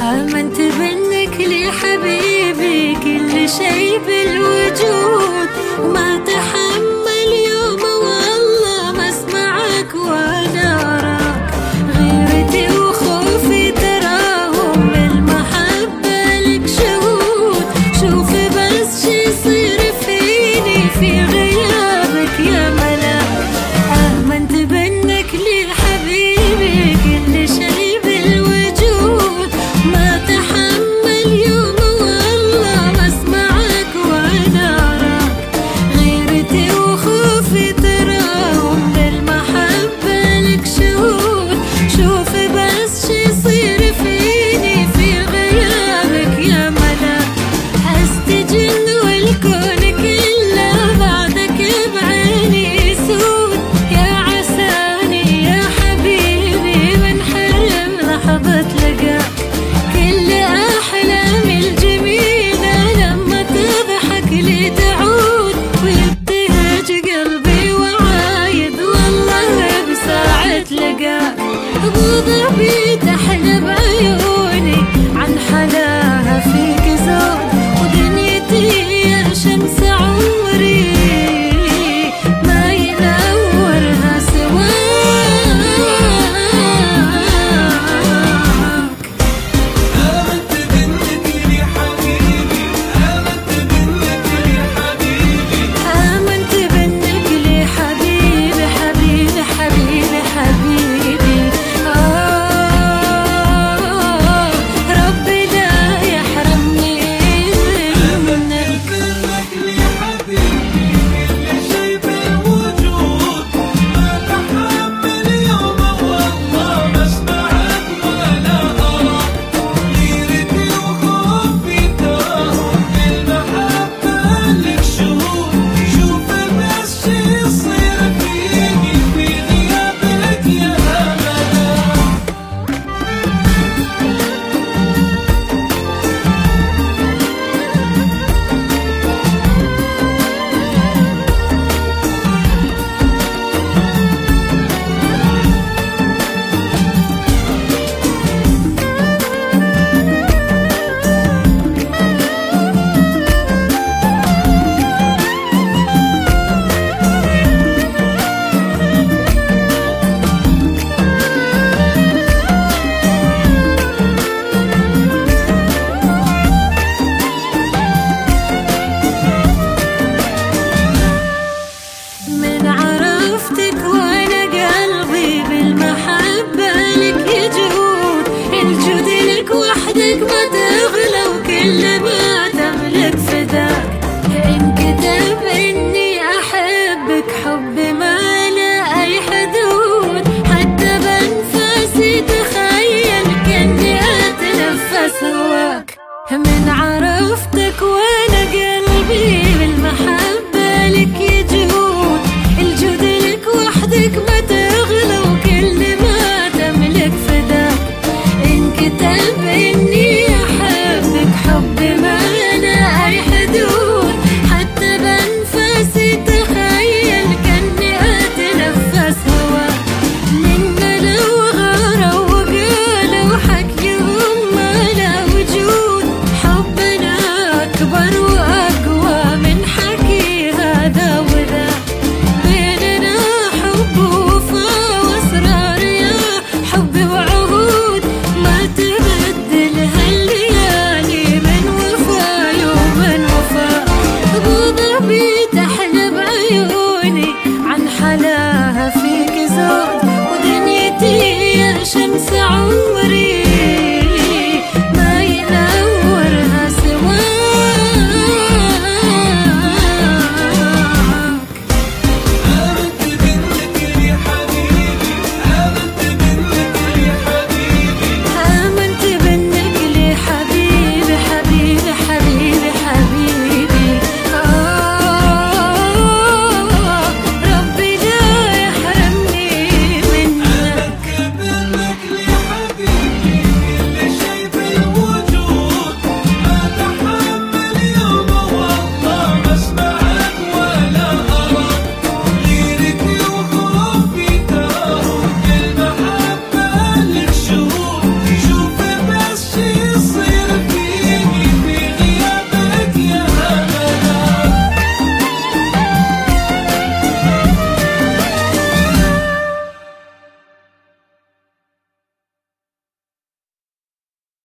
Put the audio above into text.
آمنت منك لحبيبي كل شي بالوجود. ما que tal vez